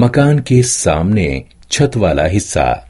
मकान के सामने छत वाला हिस्सा।